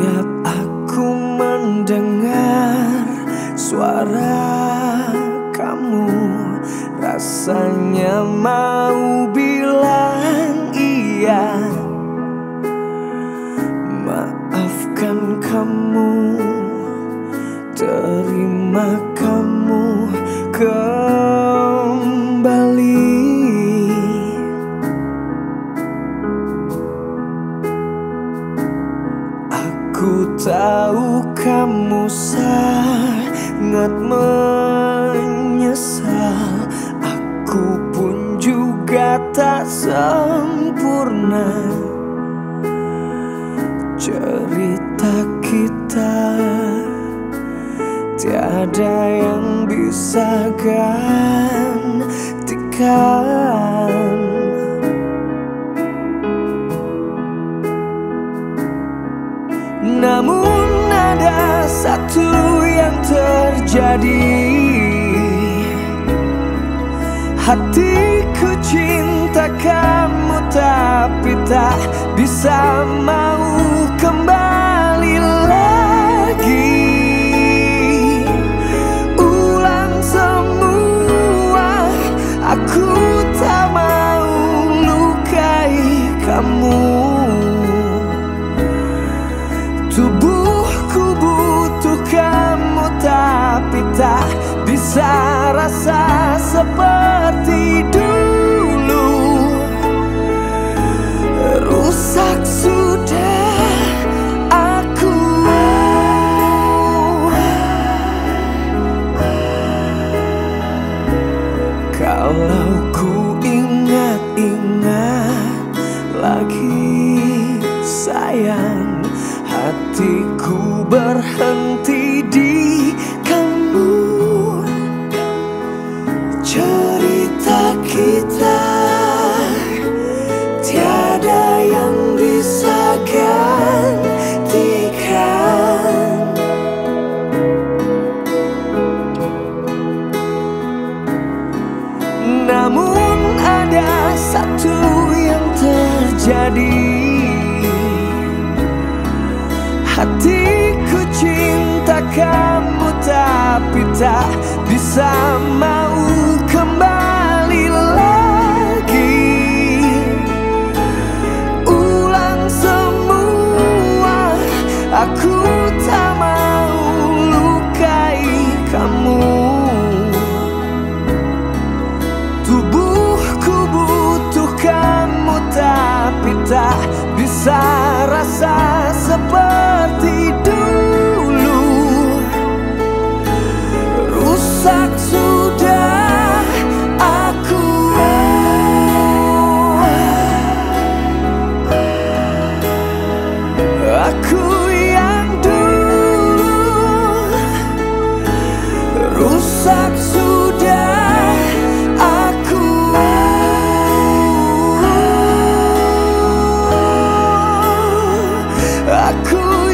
Setiap aku mendengar suara kamu. Rasanya mau bilang iya. Maafkan kamu Terima kamu ke Aku tahu kamu sangat menyesal. Aku pun juga tak sempurna. Cerita kita Tiada yang bisa gantikan Namun ada satu yang terjadi. Hatiku cinta kamu tapi tak bisa mau rasa seperti dulu. Rusak sudah aku. Kalau ku ingat-ingat lagi sayang Hatiku berhenti ada satu yang terjadi. Hatiku cinta kamu tapi tak bisa rasa-rasa seperti I could